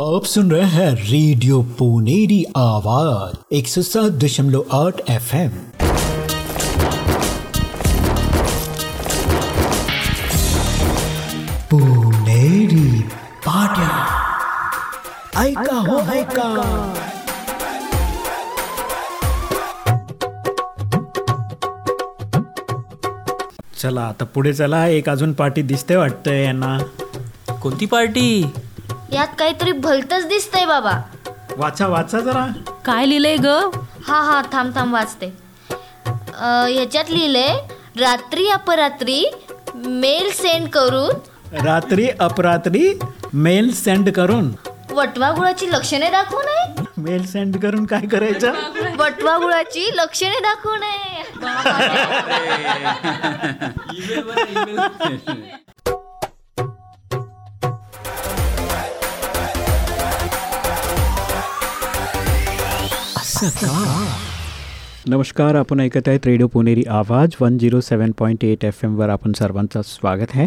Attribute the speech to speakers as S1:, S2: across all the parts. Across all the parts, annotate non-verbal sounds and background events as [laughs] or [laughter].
S1: आप सुन रहे हैं रेडियो पुनेरी आवाज़ एक सौ सात दशमलव आठ एफ़ एम पुनेरी पाट्या। ऐका हो ऐका
S2: चला आता पुढे चला एक अजून पार्टी दिसते वाटतंय यांना.
S3: कोणती पार्टी?
S4: यात काहीतरी भलतच दिसतंय बाबा.
S2: वाचा वाचा जरा.
S3: काय लिहिलंय ग?
S4: हा हा थांब थांब वाचते. अं, ह्याच्यात लिहिलंय रात्री अपरात्री मेल सेंड करून
S2: रात्री अपरात्री मेल सेंड करून.
S4: वटवा गुळाची लक्षणे दाखवू नये.
S2: मेल सेंड करून काय करायचं?
S4: वटवा गुळाची लक्षणे दाखवू नये. [laughs]
S2: नमस्कार. आपण ऐकत आहेत radio Puneri Awaaz one zero seven point eight F एमवर आपण सर्वांचं स्वागत आहे.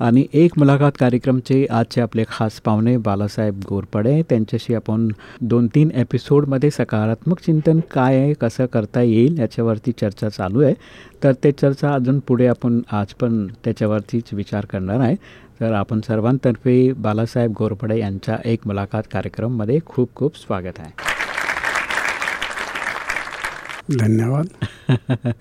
S2: आणि एक मुलाखत कार्यक्रमचे आजचे आपले खास पाहुणे बालासाहेब गोरपडे. त्यांच्याशी आपण दोन तीन एपिसोडमध्ये सकारात्मक चिंतन काय आहे कसं करता येईल याच्यावरती चर्चा चालू आहे. तर ते चर्चा अजून पुढे आपण आज पण त्याच्यावरतीच विचार करणार आहे. तर आपण सर्वांतर्फे बालासाहेब गोरपडे यांच्या एक मुलाखत कार्यक्रममध्ये खूप खूप स्वागत आहे.
S5: धन्यवाद. [laughs]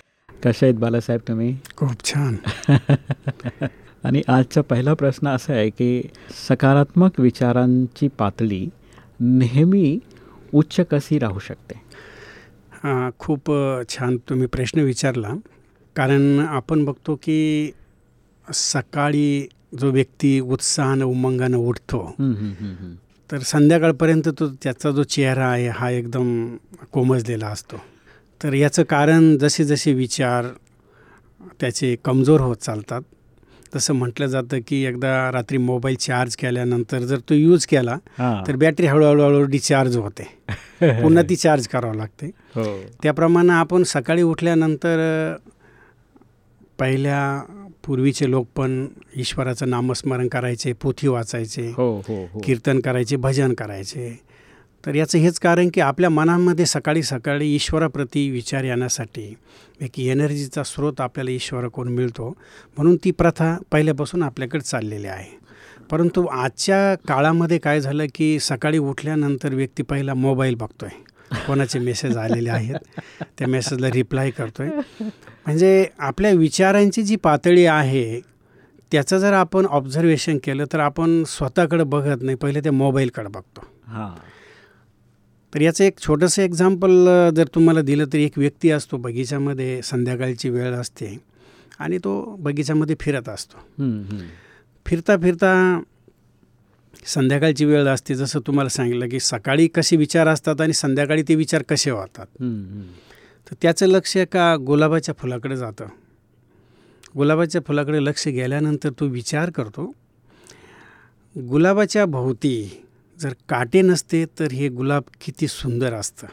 S2: कसे आहेत बालासाहेब तुम्ही?
S5: खूप छान. [laughs]
S2: आणि आजचा पहिला प्रश्न असा आहे की सकारात्मक विचारांची पातळी नेहमी उच्च कशी राहू शकते?
S5: हा, खूप छान तुम्ही प्रश्न विचारला. कारण आपण बघतो की सकाळी जो व्यक्ती उत्साहानं उमंगानं उठतो. तर संध्याकाळपर्यंत तो त्याचा जो चेहरा आहे हा एकदम कोमजलेला असतो. तर याचं कारण जसे जसे विचार त्याचे कमजोर होत चालतात तसं म्हटलं जातं की एकदा रात्री मोबाईल चार्ज केल्यानंतर जर तो यूज केला. तर बॅटरी हळूहळू हळूहळू डिस्चार्ज होते. पुन्हा ती चार्ज करावं लागते.
S2: हो.
S5: त्याप्रमाणे आपण सकाळी उठल्यानंतर पहिल्या पूर्वीचे लोक पण ईश्वराचं नामस्मरण करायचे पोथी वाचायचे
S2: हो हो हो.
S5: कीर्तन करायचे भजन करायचे. तर याचं हेच कारण की आपल्या मनामध्ये सकाळी सकाळी ईश्वराप्रती विचार येण्यासाठी एक एनर्जीचा स्रोत आपल्याला ईश्वराकडून मिळतो. म्हणून ती प्रथा पहिल्यापासून आपल्याकडे चाललेली आहे. परंतु आजच्या काळामध्ये काय झालं की सकाळी उठल्यानंतर व्यक्ती पहिला मोबाईल बघतो आहे कोणाचे मेसेज आलेले आहेत त्या मेसेजला रिप्लाय करतो आहे म्हणजे आपल्या विचारांची जी पातळी आहे त्याचं जर आपण ऑब्झर्वेशन केलं तर आपण स्वतःकडे बघत नाही पहिले त्या मोबाईलकडे बघतो.
S2: हां.
S5: तर याचं एक छोटंसं एक्झाम्पल जर तुम्हाला दिलं तर एक व्यक्ती असतो बगीच्यामध्ये संध्याकाळची वेळ असते आणि तो बगीच्यामध्ये फिरत असतो. फिरता फिरता संध्याकाळची वेळ असते जसं तुम्हाला सांगितलं की सकाळी कसे विचार असतात आणि संध्याकाळी ते विचार कसे होतात
S2: हम्म, हम्म.
S5: तर त्याचं लक्ष एका गुलाबाच्या फुलाकडे जातं गुलाबाच्या फुलाकडे लक्ष गेल्यानंतर तो विचार करतो गुलाबाच्या भोवती जर काटे नसते तर हे गुलाब किती सुंदर असतं.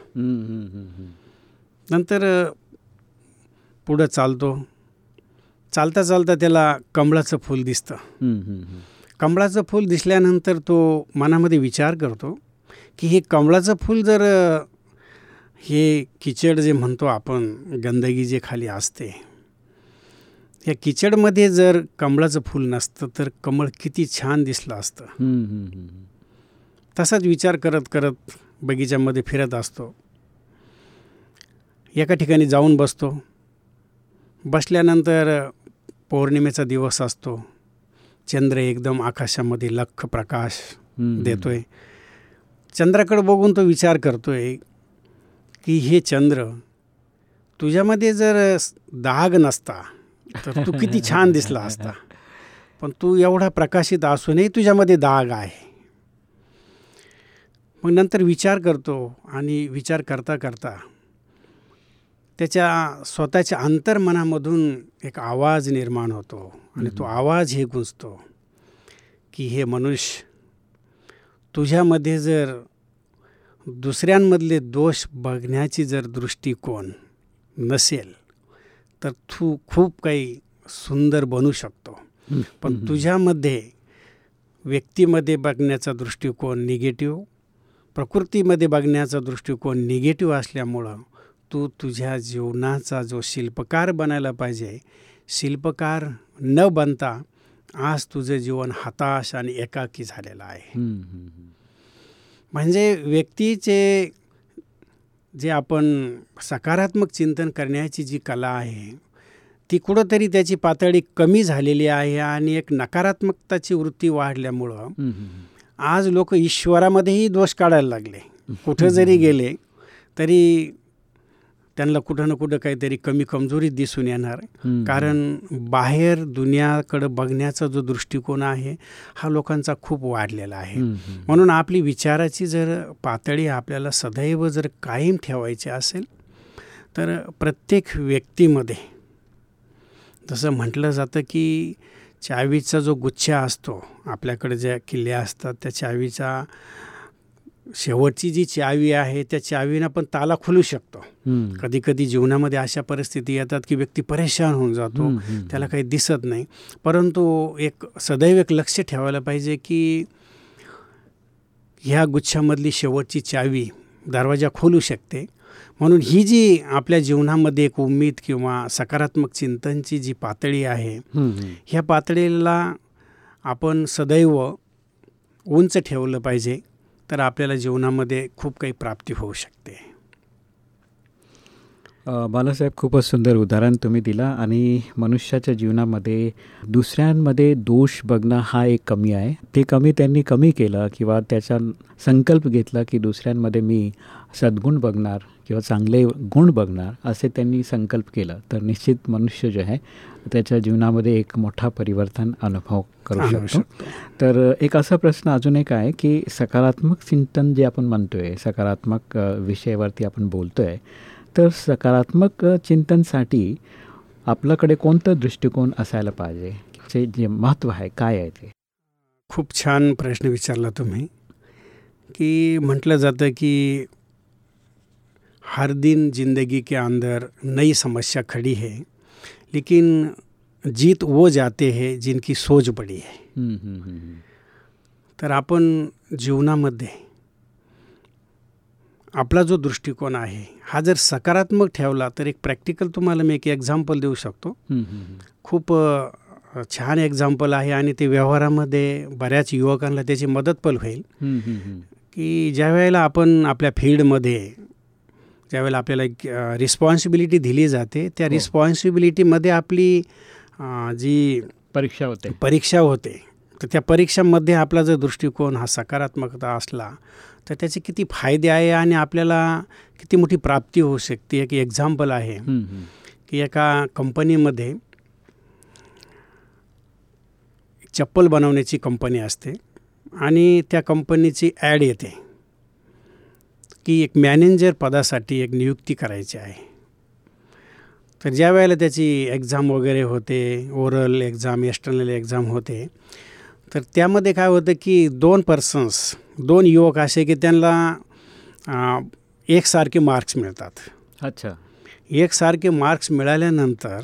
S5: नंतर पुढं चालतो चालता चालता त्याला कमळाचं फूल दिसतं. कमळाचं फूल दिसल्यानंतर तो मनामध्ये विचार करतो की हे कमळाचं फूल जर हे किचड जे म्हणतो आपण गंदगी जे खाली असते या किचडमध्ये जर कमळाचं फूल नसतं तर कमळ किती छान दिसलं असतं. तसाच विचार करत करत बगीच्यामध्ये फिरत असतो. एका ठिकाणी जाऊन बसतो. बसल्यानंतर पौर्णिमेचा दिवस असतो. चंद्र एकदम आकाशामध्ये लख प्रकाश देतोय. चंद्राकडे बघून तो विचार करतोय की हे चंद्र तुझ्यामध्ये जर दाग नसता तर तू किती छान दिसला असता. [laughs] पण तू एवढा प्रकाशित असूनही तुझ्यामध्ये दाग आहे. मग नंतर विचार करतो आणि विचार करता करता त्याच्या स्वतःच्या अंतर्मनामधून एक आवाज निर्माण होतो आणि तो आवाज हे गुंजतो की हे मनुष्य तुझ्यामध्ये जर दुसऱ्यांमधले दोष बघण्याची जर दृष्टिकोन नसेल तर तू खूप काही सुंदर बनू शकतो. पण तुझ्यामध्ये व्यक्तीमध्ये बघण्याचा दृष्टिकोन निगेटिव्ह प्रकृतीमध्ये बघण्याचा दृष्टिकोन निगेटिव्ह असल्यामुळं तू तुझ्या जीवनाचा जो शिल्पकार बनायला पाहिजे शिल्पकार न बनता आज तुझं जीवन हताश आणि एकाकी झालेलं आहे. म्हणजे व्यक्तीचे जे आपण सकारात्मक चिंतन करण्याची जी कला आहे ती कुठंतरी त्याची पातळी कमी झालेली आहे आणि एक नकारात्मकताची वृत्ती वाढल्यामुळं. आज लोक ईश्वरामध्येही दोष काढायला लागले कुठं जरी गेले तरी त्यांना कुठं ना कुठं काहीतरी कमी कमजोरी दिसून येणार. कारण बाहेर दुनियाकडं बघण्याचा जो दृष्टिकोन आहे हा लोकांचा खूप वाढलेला आहे. म्हणून आपली विचाराची जर पातळी आपल्याला सदैव जर कायम ठेवायची असेल तर प्रत्येक व्यक्तीमध्ये जसं म्हटलं जातं की चावीचा जो गुच्छा असतो आपल्याकडे ज्या किल्ल्या असतात त्या चावीचा शेवटची जी चावी आहे त्या चावीनं पण ताला खुलू शकतो. कधी कधी जीवनामध्ये अशा परिस्थिती येतात की व्यक्ती परेशान होऊन जातो. त्याला काही दिसत नाही परंतु एक सदैव एक लक्ष ठेवायला पाहिजे की ह्या गुच्छामधली शेवटची चावी दरवाजा खोलू शकते म्हणून ही जी आपल्या जीवनामध्ये एक उमेद किंवा सकारात्मक चिंतनची जी पातळी आहे. ह्या पातळीला आपण सदैव उंच ठेवलं पाहिजे तर आपल्याला जीवनामध्ये खूप काही प्राप्ती होऊ शकते.
S2: बालासाहेब खूपच सुंदर उदाहरण तुम्ही दिला आणि मनुष्याच्या जीवनामध्ये दुसऱ्यांमध्ये दोष बघणं हा एक कमी आहे. ते कमी त्यांनी कमी केलं किंवा त्याचा संकल्प घेतला की दुसऱ्यांमध्ये मी सद्गुण बघणार. किंवा चांगले गुण बघणार असे त्यांनी संकल्प केलं. तर निश्चित मनुष्य जो आहे त्याच्या जीवनामध्ये एक मोठा परिवर्तन अनुभव करू शकतो. तर एक असा प्रश्न अजून एक आहे की सकारात्मक चिंतन जे आपण म्हणतोय सकारात्मक अ, विषयावरती आपण बोलतोय तर सकारात्मक चिंतनसाठी आपल्याकडे कोणतं दृष्टिकोन असायला पाहिजे? जे जे महत्त्व आहे काय आहे ते?
S5: खूप छान प्रश्न विचारला तुम्ही की म्हटलं जातं की हर दिन जिंदगी के अंदर नई समस्या खड़ी है लेकिन जीत वो जाते हैं जिनकी सोच बड़ी है
S2: हम्म,
S5: तर आपण जीवनामध्ये आपला जो दृष्टिकोन आहे हा जर सकारात्मक ठेवला तर एक प्रॅक्टिकल तुम्हाला मी एक एक्झाम्पल देऊ शकतो. खूप छान एक्झाम्पल आहे आणि ते व्यवहारामध्ये बऱ्याच युवकांना त्याची मदत पण होईल. की ज्या वेळेला आपण आपल्या फील्डमध्ये ज्यावेळेला आपल्याला एक रिस्पॉन्सिबिलिटी दिली जाते त्या
S2: हो.
S5: रिस्पॉन्सिबिलिटीमध्ये आपली अ, जी
S2: परीक्षा होते
S5: परीक्षा होते तर त्या परीक्षामध्ये आपला जर दृष्टिकोन हा सकारात्मकता असला तर त्याचे किती फायदे आहे आणि आपल्याला किती मोठी प्राप्ती होऊ शकते एक एक्झाम्पल आहे. की एका कंपनीमध्ये चप्पल बनवण्याची कंपनी असते आणि त्या कंपनीची ॲड येते की एक मॅनेजर पदासाठी एक नियुक्ती करायची आहे. तर ज्या वेळेला त्याची एक्झाम वगैरे होते ओरल एक्झाम एक्स्टर्नल एक्झाम होते तर त्यामध्ये काय होतं की दोन पर्सन्स दोन युवक असे की त्यांना एकसारखे मार्क्स मिळतात.
S2: अच्छा.
S5: एकसारखे मार्क्स मिळाल्यानंतर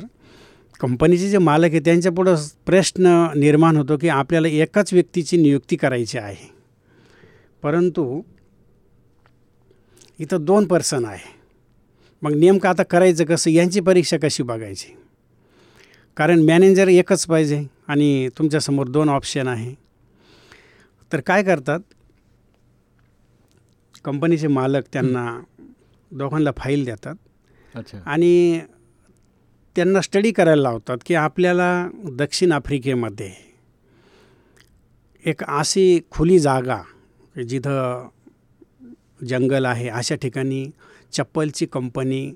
S5: कंपनीचे जे मालक आहे त्यांच्यापुढं प्रश्न निर्माण होतो की आपल्याला एकाच व्यक्तीची नियुक्ती करायची आहे. परंतु इथं दोन पर्सन आहे. मग नेमकं आता करायचं कसं यांची परीक्षा कशी बघायची? कारण मॅनेजर एकच पाहिजे आणि तुमच्यासमोर दोन ऑप्शन आहे. तर काय करतात? कंपनीचे मालक त्यांना दोघांना फाईल देतात.
S2: अच्छा.
S5: आणि त्यांना स्टडी करायला लावतात की आपल्याला दक्षिण आफ्रिकेमध्ये एक अशी खुली जागा जिथं जंगल आहे अशा ठिकाणी चप्पलची कंपनी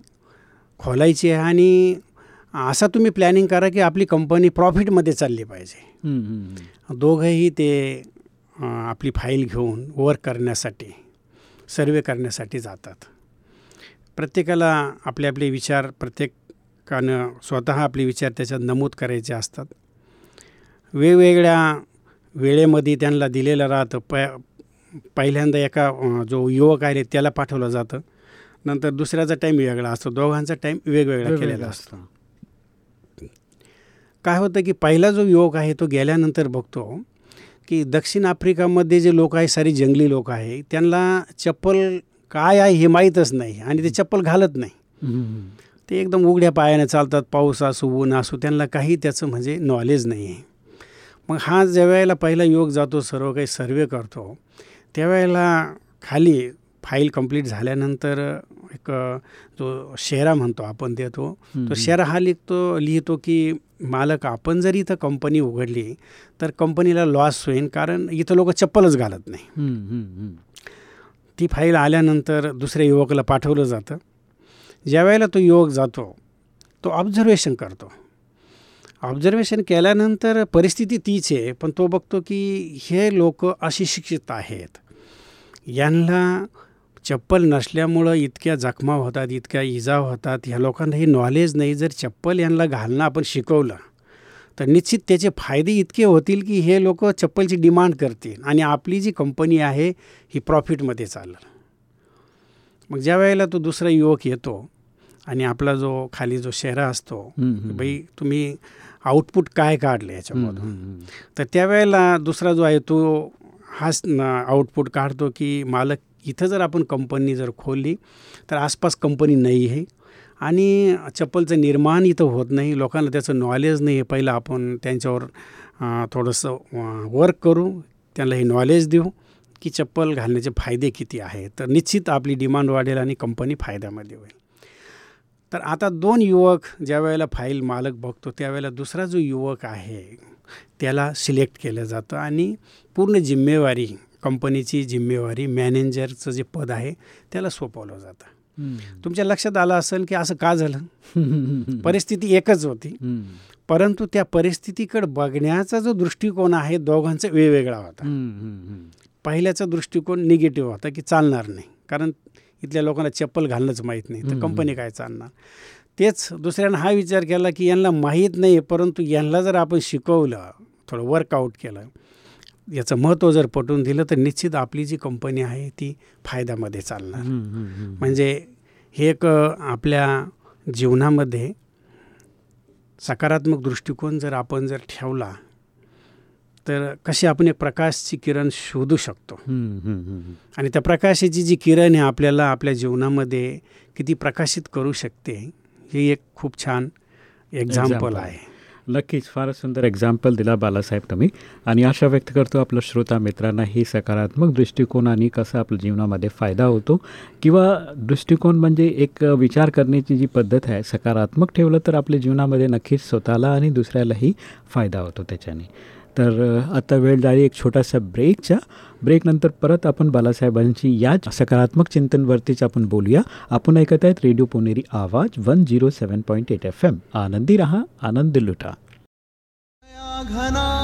S5: खोलायची आहे आणि असा तुम्ही प्लॅनिंग करा की आपली कंपनी प्रॉफिटमध्ये चालली पाहिजे. दोघंही ते आपली फाईल घेऊन वर्क करण्यासाठी सर्वे करण्यासाठी जातात. प्रत्येकाला आपले आपले विचार प्रत्येकानं स्वतः आपले विचार त्याच्यात नमूद करायचे असतात. वेगवेगळ्या वेळेमध्ये त्यांना दिलेलं राहतं. प पहिल्यांदा एका जो युवक आहे त्याला पाठवलं जातं. नंतर दुसऱ्याचा टाईम वेगळा असतो. दोघांचा टाईम वेगवेगळा केलेला असतो. काय होतं की पहिला जो युवक आहे तो गेल्यानंतर बघतो की दक्षिण आफ्रिकामध्ये जे लोक आहे सारी जंगली लोक आहे त्यांना चप्पल काय आहे हे माहीतच नाही आणि ते चप्पल घालत नाही. ते एकदम उघड्या पायाने चालतात पाऊस असो ऊन असो त्यांना काही त्याचं म्हणजे नॉलेज नाही आहे मग हा ज्या वेळेला पहिला योग जातो सर्व काही सर्वे करतो त्यावेळेला खाली फाईल कंप्लीट झाल्यानंतर एक जो शेरा म्हणतो आपण देतो तो शेरा हा लिखतो लिहितो की मालक आपण जर इथं कंपनी उघडली तर कंपनीला लॉस होईल कारण इथं लोक चप्पलच घालत नाही. ती फाईल आल्यानंतर दुसऱ्या युवकाला पाठवलं जातं. ज्या वेळेला तो युवक जातो तो ऑब्झर्वेशन करतो. ऑब्झर्वेशन केल्यानंतर परिस्थिती तीच आहे पण तो बघतो की हे लोक अशिक्षित आहेत. यांना चप्पल नसल्यामुळं इतक्या जखमा होतात इतक्या इजा होतात. ह्या लोकांना हे नॉलेज नाही. जर चप्पल यांना घालणं आपण शिकवलं तर निश्चित त्याचे फायदे इतके होतील की हे लोक चप्पलची डिमांड करतील आणि आपली जी कंपनी आहे ही प्रॉफिटमध्ये चालेल. मग ज्या वेळेला तो दुसरा युवक येतो आणि आपला जो खाली जो शेरा असतो. बाई तुम्ही आउटपुट काय काढले याच्यामधून? तर त्यावेळेला दुसरा जो आहे तो हाच आउटपुट काढतो की मालक इथं जर आपण कंपनी जर खोलली तर आसपास कंपनी नाही आहे. आणि चप्पलचं निर्माण इथं होत नाही. लोकांना त्याचं नॉलेज नाही. आहे पहिलं आपण त्यांच्यावर थोडंसं वर्क करू. त्यांना हे नॉलेज देऊ की चप्पल घालण्याचे फायदे किती आहेत. तर निश्चित आपली डिमांड वाढेल आणि कंपनी फायद्यामध्ये होईल. तर आता दोन युवक ज्या वेळेला फाईल मालक बघतो त्यावेळेला दुसरा जो युवक आहे त्याला सिलेक्ट केलं जातं आणि पूर्ण जिम्मेवारी कंपनीची जिम्मेवारी मॅनेजरचं जे पद आहे त्याला सोपवलं जातं. तुमच्या लक्षात आलं असेल की असं का झालं. [laughs] परिस्थिती एकच होती. परंतु त्या परिस्थितीकडे बघण्याचा जो दृष्टिकोन आहे दोघांचा वेगवेगळा होता. पहिल्याचा दृष्टिकोन निगेटिव्ह होता की चालणार नाही कारण इथल्या लोकांना चप्पल घालणंच माहीत नाही तर. कंपनी काय चालणार तेच दुसऱ्यानं हा विचार केला की यांना माहीत नाही परंतु यांना जर आपण शिकवलं थोडं वर्कआउट केलं याचं महत्त्व जर पटवून दिलं तर निश्चित आपली जी कंपनी आहे ती फायद्यामध्ये चालणार. म्हणजे हे एक आपल्या जीवनामध्ये सकारात्मक दृष्टिकोन जर आपण जर ठेवला तर कशी आपण एक प्रकाशची किरण शोधू शकतो. आणि त्या प्रकाशाची जी किरण आहे आपल्याला आपल्या जीवनामध्ये किती प्रकाशित करू शकते हे एक खूप छान एक्झाम्पल. आहे.
S2: नक्कीच फारच सुंदर एक्झाम्पल दिला बालासाहेब तुम्ही. आणि आशा व्यक्त करतो आपल्या श्रोता मित्रांना ही सकारात्मक दृष्टिकोनाने कसा आपल्या जीवनामध्ये फायदा होतो. किंवा दृष्टिकोन म्हणजे एक विचार करण्याची जी पद्धत आहे सकारात्मक ठेवलं तर आपल्या जीवनामध्ये नक्कीच स्वतःला आणि दुसऱ्यालाही फायदा होतो त्याच्याने. तर आता वेळ झाली एक छोटासा ब्रेकच्या ब्रेकनंतर परत आपण बालासाहेबांची या सकारात्मक चिंतनवरतीच आपण बोलूया. आपण ऐकत आहेत radio Puneri Awaaz one zero seven point eight F M. आनंदी रहा आनंद लुटा.
S6: घना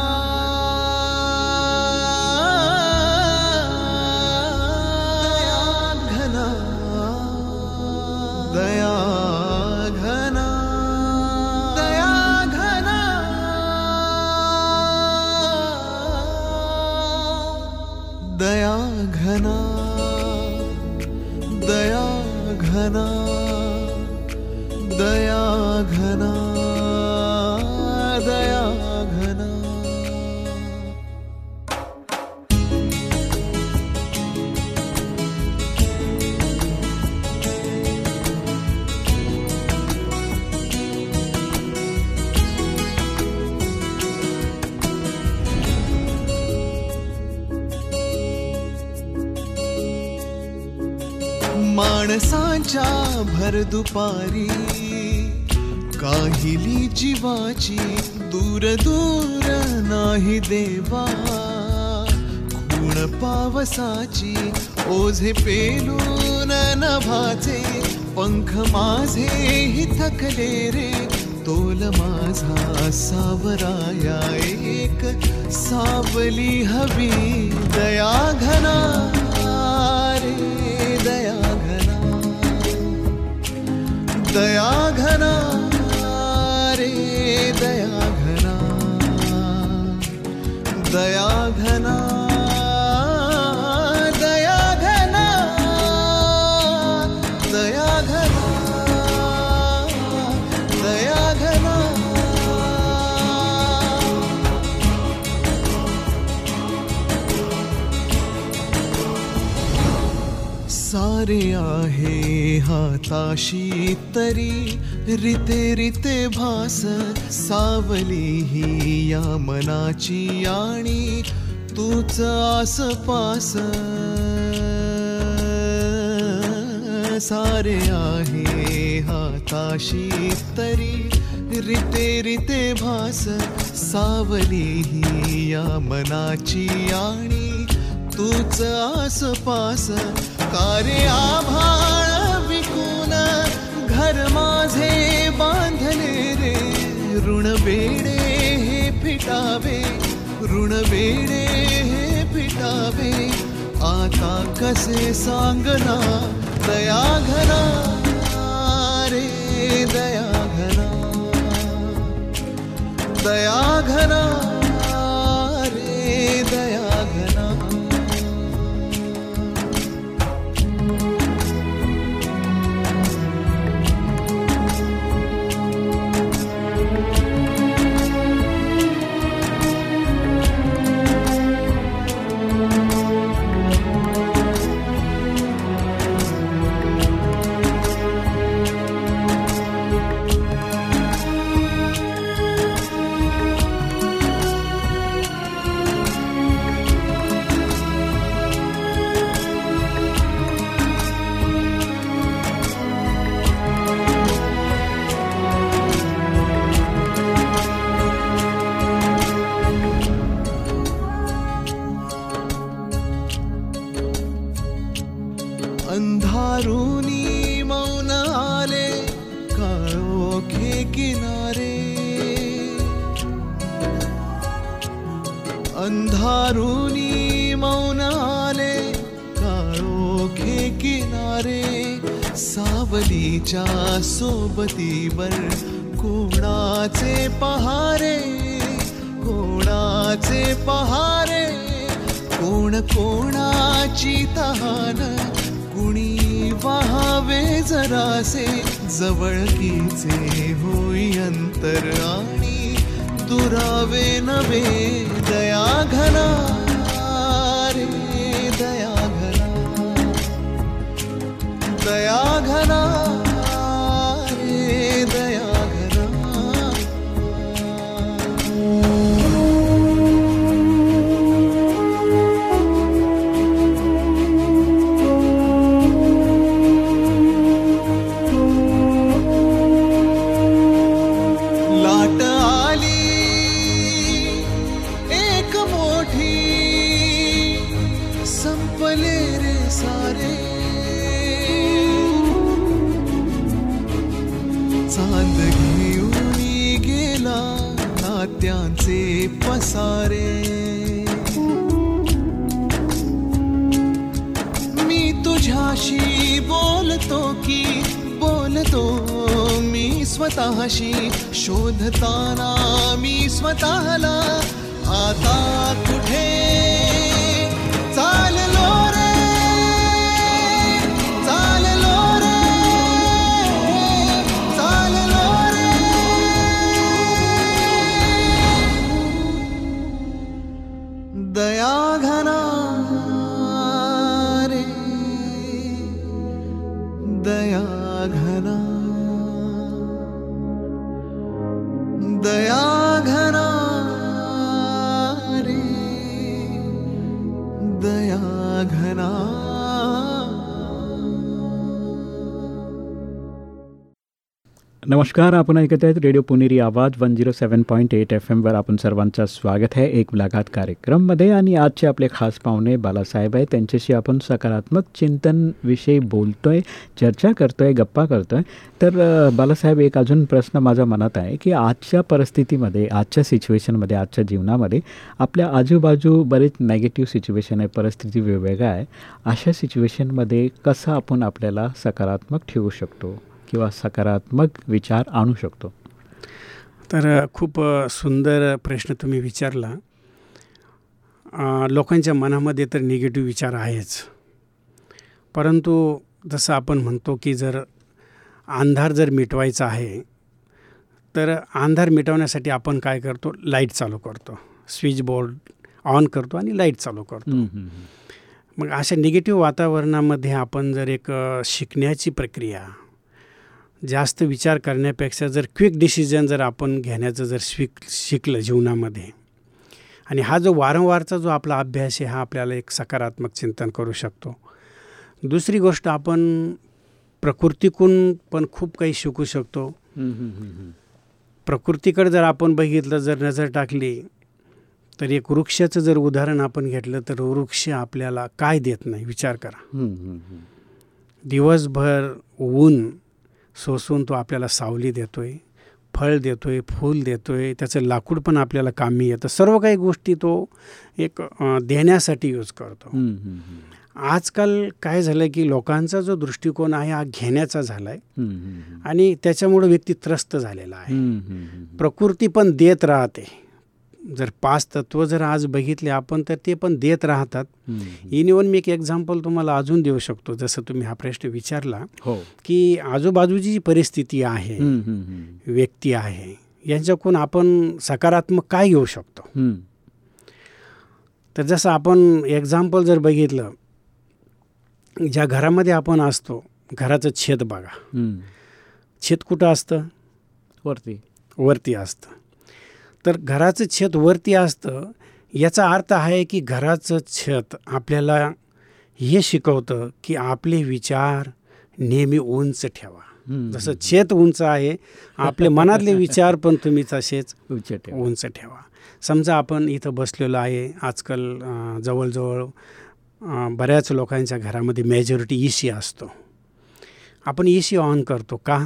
S6: माणसाच्या भर दुपारी काहिली जीवाची दूर दूर नाही देवा. खूण पावसाची ओझे पेलून नभाचे पंख माझे ही थकले रे. तोल माझा सावराया एक सावली हवी दया घना. दया घना रे दया घना दया घना सारे आहे हाताशी तरी. रिते रिते भास सावली ही या मनाची आणि तूच आसपास सारे आहे हाताशी तरी. रिते रिते भास सावली ही या मनाची आणि तूच आसपास तारे आभाळ विकून घर माझे बांधले रे. ऋण वेडे हे फिटावे ऋण वेडे हे फिटावे. आता कसे सांगना दया घना रे दया घना दया घरा रे दया काळोखे किनारे सावलीच्या सोबतीवर कोणाचे पहारे कोणाचे पहारे कोण कोणाची तहान कुणी वाहावे जरासे जवळकीचे होई अंतर आणि दुरावे नवे दया घना सारे। मी तुझ्याशी बोलतो की बोलतो मी स्वतःशी शोधताना मी स्वतःला आता कुठे
S2: नमस्कार आपण ऐकत आहेत radio Puneri Awaaz one zero seven point eight F एमवर आपण सर्वांचं स्वागत आहे एक मुलाखत कार्यक्रममध्ये. आणि आजचे आपले खास पाहुणे बालासाहेब आहे त्यांच्याशी आपण सकारात्मक चिंतनविषयी बोलतोय चर्चा करतोय गप्पा करतोय. तर बालासाहेब एक अजून प्रश्न माझा मनात आहे की आजच्या परिस्थितीमध्ये आजच्या सिच्युएशनमध्ये आजच्या जीवनामध्ये आपल्या आजूबाजू बरेच नेगेटिव्ह सिच्युएशन आहे परिस्थिती वेगवेगळ्या आहे. अशा सिच्युएशनमध्ये कसं आपण आपल्याला सकारात्मक ठेवू शकतो? किंवा सकारात्मक विचार आणू शकतो.
S5: तर खूप सुंदर प्रश्न तुम्ही विचारला. लोकांच्या मनामध्ये तर निगेटिव्ह विचार आहेच. परंतु जसं आपण म्हणतो की जर अंधार जर मिटवायचा आहे तर अंधार मिटवण्यासाठी आपण काय करतो? लाइट चालू करतो. स्विच बोर्ड ऑन करतो आणि लाइट चालू करतो. मग अशा निगेटिव्ह वातावरणामध्ये आपण जर एक शिकण्याची प्रक्रिया जास्त विचार करण्यापेक्षा जर क्विक डिसिजन जर आपण घेण्याचं जर शिक शिकलं जीवनामध्ये. आणि हा जो वारंवारचा जो आपला अभ्यास आहे हा आपल्याला एक सकारात्मक चिंतन करू शकतो. दुसरी गोष्ट आपण प्रकृतीकून पण खूप काही शिकू शकतो. प्रकृतीकडे जर आपण बघितलं जर नजर टाकली तर एक वृक्षाचं जर उदाहरण आपण घेतलं तर वृक्ष आपल्याला काय देत नाही? विचार करा. दिवसभर ऊन सोसून तो आपल्याला सावली देतोय फळ देतोय फूल देतोय त्याचं लाकूड पण आपल्याला कामी येतं सर्व काही गोष्टी तो एक देण्यासाठी यूज करतो. आजकाल काय झालं की लोकांचा जो दृष्टिकोन आहे हा घेण्याचा झाला आहे. आणि त्याच्यामुळे व्यक्ती त्रस्त झालेला आहे. प्रकृती पण देत राहते जर पाच तत्व जर आज बघितले आपण तर ते पण देत राहतात
S2: हम्म.
S5: इनिवन मी एक एक्झाम्पल तुम्हाला अजून देऊ शकतो जसं तुम्ही हा प्रश्न विचारला
S2: हो
S5: की आजूबाजूची जी परिस्थिती आहे. व्यक्ती आहे यांच्याकडून आपण सकारात्मक काय घेऊ शकतो. तर जसं आपण एक्झाम्पल जर बघितलं ज्या घरामध्ये आपण असतो घराचं छत बघा. छत कुठं असतं
S2: वरती
S5: वरती असतं तर घराचं छत वरती असतं याचा अर्थ आहे की घराचं छत आपल्याला हे शिकवतं की आपले विचार नेहमी उंच ठेवा. जसं छत उंच आहे आपले मनातले विचार पण तुम्ही तसेच [laughs]
S2: उच्च ठेव.
S5: उंच ठेवा. समजा आपण इथं बसलेलो आहे आजकाल जवळजवळ बऱ्याच लोकांच्या घरामध्ये मेजॉरिटी ई सी असतो. आपण ई सी ऑन करतो का?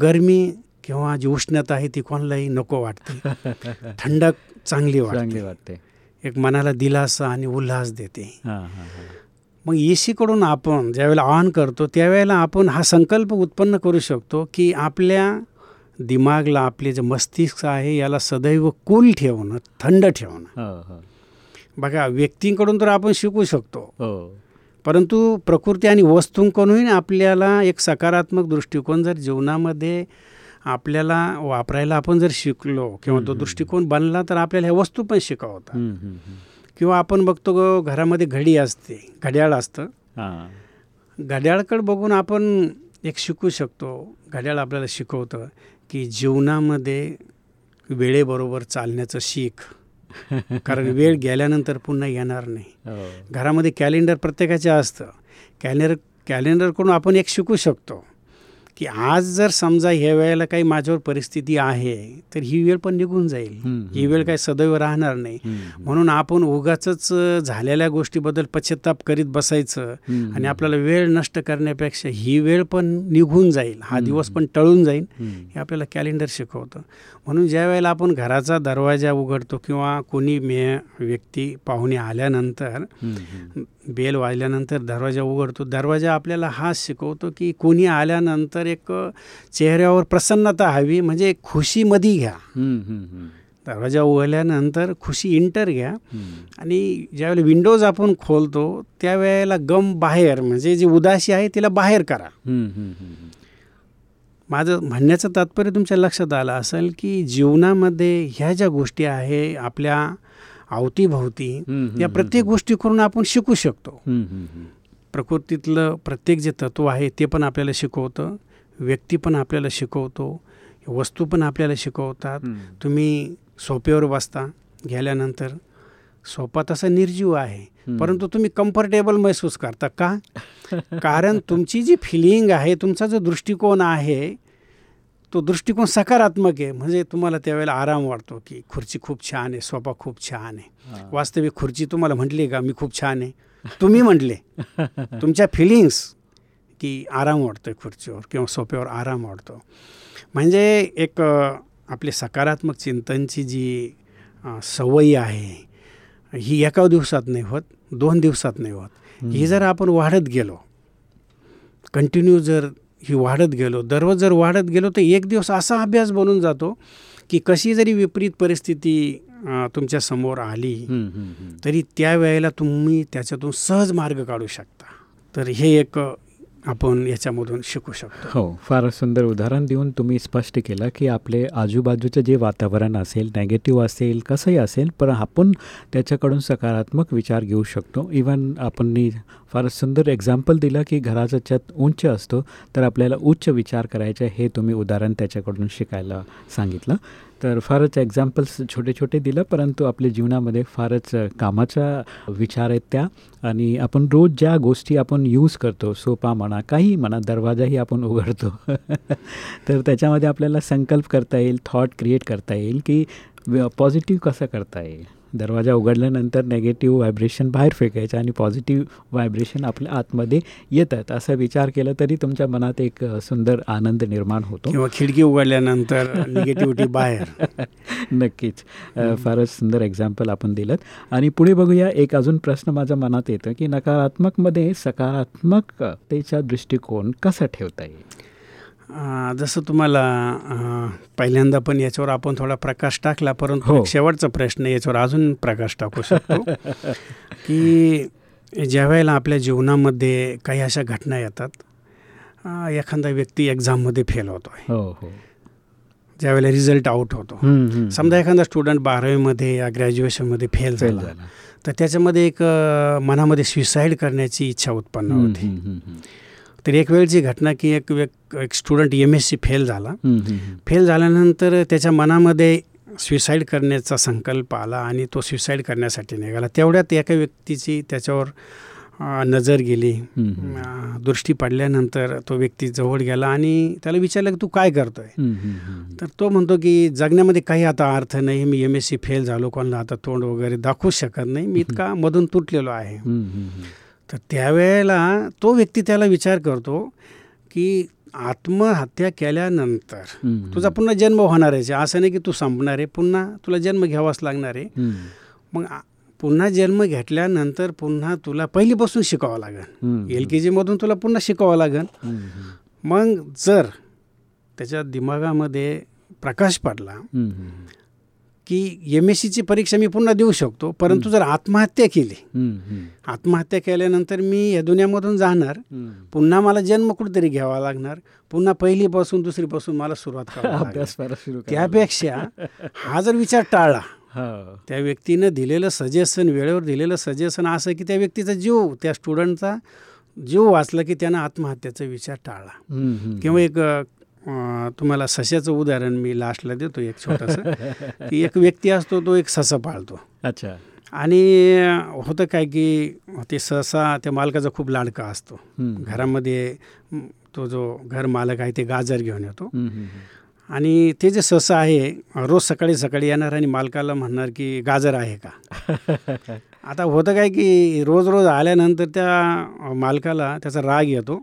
S5: गरमी किंवा जी उष्णता आहे ती कोणालाही नको वाटते. [laughs] थंडक चांगली वाटते.
S2: वाटते.
S5: एक मनाला दिलासा आणि उल्हास देते. मग ए सीकडून आपण ज्यावेळेला ऑन करतो त्यावेळेला आपण हा संकल्प उत्पन्न करू शकतो की आपल्या दिमागला आपले जे मस्तिष्क आहे याला सदैव कूल ठेवणं थंड ठेवणं.
S2: हो हो.
S5: बघा व्यक्तींकडून तर आपण शिकू शकतो.
S2: हो.
S5: परंतु प्रकृती आणि वस्तूंकडूनही आपल्याला एक सकारात्मक दृष्टिकोन जर जीवनामध्ये आपल्याला वापरायला आपण जर शिकलो किंवा तो दृष्टिकोन बनला तर आपल्याला ह्या वस्तू पण शिकवतात. किंवा आपण बघतो ग, घरामध्ये घडी असते घड्याळ असतं. घड्याळकडे बघून आपण एक शिकू शकतो. घड्याळ आपल्याला शिकवतं की जीवनामध्ये वेळेबरोबर चालण्याचं शिक कारण [laughs] वेळ गेल्यानंतर पुन्हा येणार नाही.
S2: हो.
S5: घरामध्ये कॅलेंडर प्रत्येकाचे असतं. कॅलेंडर कॅलेंडरकडून आपण एक शिकू शकतो. की आज जर समजा ह्या वेळेला काही माझ्यावर परिस्थिती आहे तर ही वेळ पण निघून जाईल. ही वेळ काही सदैव राहणार नाही. म्हणून आपण उगाच झालेल्या गोष्टीबद्दल पश्चाताप करीत बसायचं आणि आपल्याला वेळ नष्ट करण्यापेक्षा ही वेळ पण निघून जाईल. हा दिवस पण टळून जाईल. हे आपल्याला कॅलेंडर शिकवतं. म्हणून ज्या वेळेला आपण घराचा दरवाजा उघडतो किंवा कोणी मे व्यक्ती पाहुणे आल्यानंतर. बेल वाजल्यानंतर दरवाजा उघडतो दरवाजा आपल्याला हा शिकवतो की कोणी आल्यानंतर एक चेहऱ्यावर प्रसन्नता हवी म्हणजे खुशीमध्ये घ्या. दरवाजा उघडल्यानंतर खुशी इंटर घ्या. आणि ज्यावेळेला विंडोज आपण खोलतो त्यावेळेला गम बाहेर म्हणजे जी उदासी आहे तिला बाहेर करा. माझं म्हणण्याचं तात्पर्य तुमच्या लक्षात आलं असेल की जीवनामध्ये ह्या ज्या गोष्टी आहे आपल्या अवतीभोवती या प्रत्येक गोष्टीकडून आपण शिकू शकतो. प्रकृतीतलं प्रत्येक जे तत्व आहे ते पण आपल्याला शिकवतं व्यक्ती पण आपल्याला शिकवतो वस्तू पण आपल्याला शिकवतात. तुम्ही सोप्यावर बसता गेल्यानंतर सोपा तसा निर्जीव आहे. परंतु तुम्ही कम्फर्टेबल महसूस करता का कारण तुमची जी फिलिंग आहे तुमचा जो दृष्टिकोन आहे तो दृष्टिकोन सकारात्मक आहे. म्हणजे तुम्हाला त्यावेळेला आराम वाटतो की खुर्ची खूप छान आहे सोफा खूप छान आहे. वास्तविक खुर्ची तुम्हाला म्हटली का? मी खूप छान आहे. तुम्ही म्हटले. [laughs] तुमच्या फिलिंग्स की आराम वाटतो खुर्चीवर किंवा सोफ्यावर आराम वाटतो. म्हणजे एक आपली सकारात्मक चिंतनची जी सवयी आहे ही एका दिवसात नाही होत दोन दिवसात नाही होत. ही जर आपण वाढत गेलो कंटिन्यू जर ही वाढत गेलो. दररोज जर वाढत गेलो तर एक दिवस असा अभ्यास बनून जातो की कशी जरी विपरीत परिस्थिती तुमच्यासमोर आली. तरी त्यावेळेला तुम्ही त्याच्यातून सहज मार्ग काढू शकता. तर हे एक आपण याच्यामधून शिकू शकतो.
S2: हो फार सुंदर उदाहरण देऊन तुम्ही स्पष्ट केलं की आपले आजूबाजूचं जे वातावरण असेल नेगेटिव्ह असेल कसंही असेल पण आपण त्याच्याकडून सकारात्मक विचार घेऊ शकतो. इवन आपण फार सुंदर एक्झाम्पल दिलं की घराचा छत उंच असतो तर आपल्याला उच्च विचार करायचे हे तुम्ही उदाहरण त्याच्याकडून शिकायला सांगितलं. तर फारच एक्झाम्पल्स छोटे छोटे दिलं परंतु आपल्या जीवनामध्ये फारच कामाचा विचार आहेत त्या. आणि आपण रोज ज्या गोष्टी आपण यूज करतो सोपा म्हणा काही म्हणा दरवाजाही आपण उघडतो. [laughs] तर त्याच्यामध्ये आपल्याला संकल्प करता येईल थॉट क्रिएट करता येईल की पॉझिटिव्ह कसं करता येईल. दरवाजा उघडल्यानंतर नेगेटिव्ह व्हायब्रेशन बाहेर फेकायचं आणि पॉझिटिव्ह व्हायब्रेशन आपल्या आतमध्ये येतात. असा विचार केला तरी तुमच्या मनात एक सुंदर आनंद निर्माण होतो.
S5: किंवा खिडकी उघडल्यानंतर निगेटिव्हिटी बाहेर. [laughs]
S2: नक्कीच. फारच सुंदर एक्झाम्पल आपण दिलं आणि पुढे बघूया एक अजून प्रश्न माझ्या मनात येतं की नकारात्मकमध्ये सकारात्मकतेचा दृष्टिकोन कसा ठेवता येईल?
S5: जसं तुम्हाला पहिल्यांदा पण याच्यावर आपण थोडा प्रकाश टाकला परंतु
S2: हो.
S5: शेवटचा प्रश्न याच्यावर अजून प्रकाश टाकू शकतो [laughs] की ज्या वेळेला आपल्या जीवनामध्ये काही अशा घटना येतात एखादा व्यक्ती एक्झाममध्ये फेल होतो आहे
S2: हो हो
S5: ज्यावेळेला रिझल्ट आउट होतो. समजा एखादा स्टुडंट बारावीमध्ये या ग्रॅज्युएशनमध्ये फेल झाला. तर त्याच्यामध्ये एक मनामध्ये सुसाईड करण्याची इच्छा उत्पन्न होते. तर एक वेळची घटना की एक एक student M S C fail झाला. फेल झाल्यानंतर त्याच्या मनामध्ये स्विसाईड करण्याचा संकल्प आला आणि तो स्विसाईड करण्यासाठी निघाला. तेवढ्यात एका व्यक्तीची त्याच्यावर नजर गेली. दृष्टी पडल्यानंतर तो व्यक्ती जवळ गेला आणि त्याला विचारलं की तू काय करतोय. तर तो म्हणतो की जगण्यामध्ये काही आता अर्थ नाही. मी एम एस सी फेल झालो. कोणाला आता तोंड वगैरे दाखवूच शकत नाही. मी इतका मधून तुटलेलो आहे. तर त्यावेळेला तो व्यक्ती त्याला विचार करतो की आत्महत्या केल्यानंतर. तुझा पुन्हा जन्म होणार आहे असं नाही की तू संपणार आहे पुन्हा तुला जन्म घ्यावाच लागणार आहे मग पुन्हा जन्म घेतल्यानंतर पुन्हा तुला पहिलीपासून शिकावं लागेल. एल के जीमधून तुला पुन्हा शिकावं लागेल. मग जर त्याच्या दिमागामध्ये प्रकाश पडला. की एम एस सीची परीक्षा मी पुन्हा देऊ शकतो परंतु जर आत्महत्या केली. आत्महत्या केल्यानंतर मी या दुनियामधून जाणार. पुन्हा मला जन्म कुठेतरी घ्यावा लागणार पुन्हा पहिलीपासून दुसरीपासून मला सुरुवात त्यापेक्षा हा जर विचार टाळला
S2: हो.
S5: त्या व्यक्तीनं दिलेलं सजेशन वेळेवर दिलेलं सजेशन असं की त्या व्यक्तीचा जीव त्या स्टुडंटचा जीव वाचला की त्यानं आत्महत्याचा विचार टाळला. किंवा एक तुम्हाला सस्याचं उदाहरण मी लास्टला देतो एक छोटंसं. की एक व्यक्ती असतो तो एक ससा पाळतो.
S2: अच्छा.
S5: आणि होतं काय की ते ससा त्या मालकाचा खूप लाडका असतो. घरामध्ये तो जो घर मालक आहे ते गाजर घेऊन येतो. आणि ते जे ससा आहे रोज सकाळी सकाळी येणार आणि मालकाला म्हणणार की गाजर आहे का? [laughs] आता होतं काय की रोज रोज आल्यानंतर त्या मालकाला त्याचा राग येतो.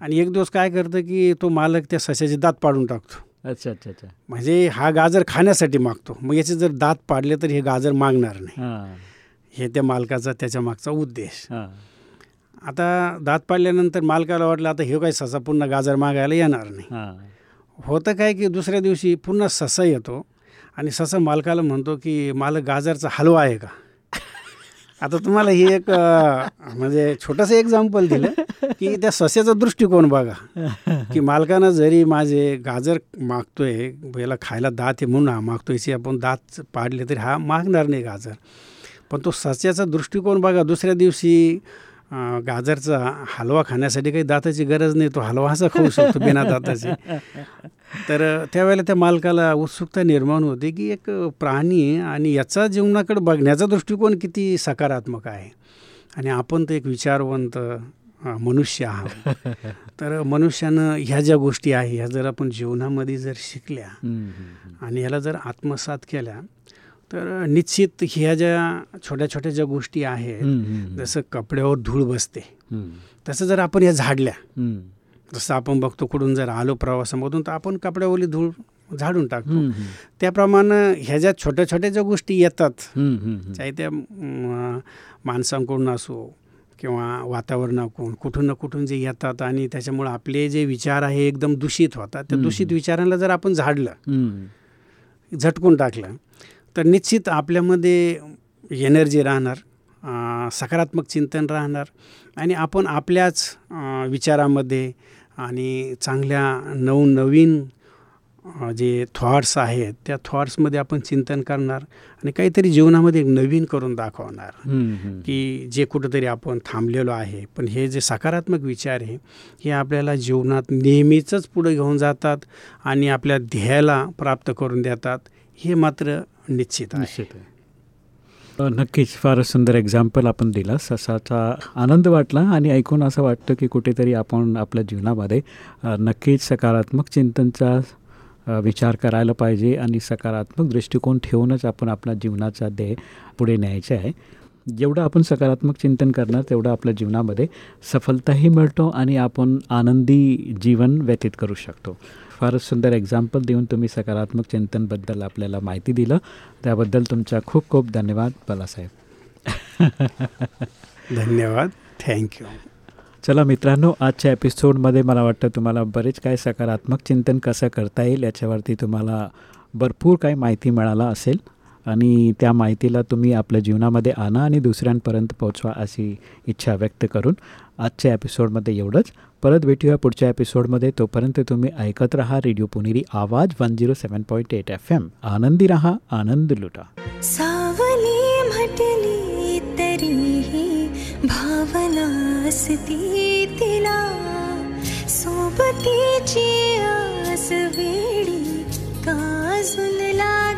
S5: आणि एक दिवस काय करतं की तो मालक त्या सस्याचे दात पाडून टाकतो.
S2: अच्छा अच्छा अच्छा.
S5: म्हणजे हा गाजर खाण्यासाठी मागतो. मग याचे जर दात पाडले तर हे गाजर मागणार नाही.
S2: हा.
S5: त्या मालकाचा त्याच्या मागचा उद्देश. आता दात पाडल्यानंतर मालकाला वाटलं आता हे काही ससा पुन्हा गाजर मागायला येणार नाही. होतं काय की दुसऱ्या दिवशी पुन्हा ससा येतो. आणि ससा मालकाला म्हणतो की मालक गाजरचा हलवा आहे का? आता तुम्हाला ही एक म्हणजे छोटंसं एक्झाम्पल दिलं की त्या सस्याचा दृष्टिकोन बघा. की मालकानं जरी माझे गाजर मागतोय याला खायला दात आहे म्हणून हा मागतोय याचे आपण दात पाडले तरी हा मागणार नाही गाजर. पण तो सस्याचा दृष्टिकोन बघा दुसऱ्या दिवशी गाजरचा हलवा खाण्यासाठी काही दाताची गरज नाही तो हलवा असा खाऊ शकतो बिना दाताची. तर त्यावेळेला त्या मालकाला उत्सुकता निर्माण होते की एक प्राणी आणि याचा जीवनाकडे बघण्याचा दृष्टिकोन किती सकारात्मक आहे. आणि आपण तर एक विचारवंत मनुष्य आहात. [laughs] तर मनुष्यानं ह्या ज्या गोष्टी आहे ह्या जर आपण जीवनामध्ये जर शिकल्या आणि ह्याला जर आत्मसात केल्या तर निश्चित ह्या ज्या छोट्या छोट्या ज्या गोष्टी आहेत जसं कपड्यावर धूळ बसते तसं जर आपण ह्या झाडल्या जसं आपण बघतो कुठून जर आलो प्रवासामधून तर आपण कपड्यावरली धूळ झाडून टाकतो. त्याप्रमाणे ह्या ज्या छोट्या छोट्या ज्या गोष्टी येतात चाहे त्या माणसांकडून असो किंवा वातावरणाकडून कुठून ना कुठून जे येतात आणि त्याच्यामुळे आपले जे विचार आहे एकदम दूषित होतात. त्या. दूषित विचारांना जर आपण झाडलं झटकून टाकलं तर निश्चित आपल्यामध्ये एनर्जी राहणार सकारात्मक चिंतन राहणार आणि आपण आपल्याच विचारामध्ये आणि चांगल्या नवनवीन जे थॉट्स आहेत त्या थॉट्समध्ये आपण चिंतन करणार आणि काहीतरी जीवनामध्ये एक नवीन करून दाखवणार. की जे कुठंतरी आपण थांबलेलो आहे पण हे जे सकारात्मक विचार आहे हे आपल्याला जीवनात नेहमीचंच पुढे घेऊन जातात आणि आपल्या ध्येयाला प्राप्त करून देतात हे मात्र निश्चित आहे.
S2: नक्कीच फारच सुंदर एक्झाम्पल आपण दिला असाचा आनंद वाटला आणि ऐकून असं वाटतं की कुठेतरी आपण आपल्या जीवनामध्ये नक्कीच सकारात्मक चिंतनचा विचार करायला पाहिजे आणि सकारात्मक दृष्टिकोन ठेवूनच आपण आपल्या जीवनाचा ध्येय पुढे न्यायचे आहे. जेवढं आपण सकारात्मक चिंतन करणार तेवढं आपल्या जीवनामध्ये सफलताही मिळतो आणि आपण आनंदी जीवन व्यतीत करू शकतो. फारच सुंदर एक्झाम्पल देऊन तुम्ही सकारात्मक चिंतनबद्दल आपल्याला माहिती दिलं. त्याबद्दल तुमचा खूप खूप धन्यवाद बालासाहेब.
S5: धन्यवाद. थँक्यू
S2: चला मित्रांनो आजच्या एपिसोडमध्ये मला वाटतं तुम्हाला बरेच काय सकारात्मक चिंतन कसं करता येईल याच्यावरती तुम्हाला भरपूर काही माहिती मिळाला असेल. आणि त्या माहितीला तुम्ही आपल्या जीवनामध्ये आणा आणि दुसऱ्यांपर्यंत पोचवा अशी इच्छा व्यक्त करून. आजच्या एपिसोडमध्ये एवढंच. परत भेटूया पुढच्या एपिसोडमध्ये. तोपर्यंत तुम्ही ऐकत राहा radio Puneri Awaaz one zero seven point eight F M. आनंदी राहा आनंद लुटा.
S7: सावली म्हटली तरीही भावना असती तिला. सोबतीची आस वेळी काजून ला